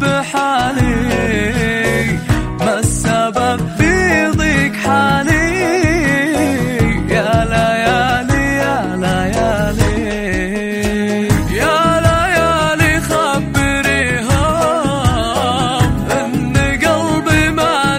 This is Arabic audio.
بحالي ما السبب في ضيق حالي. يا ليالي يا ليالي يا ليالي إن قلبي ما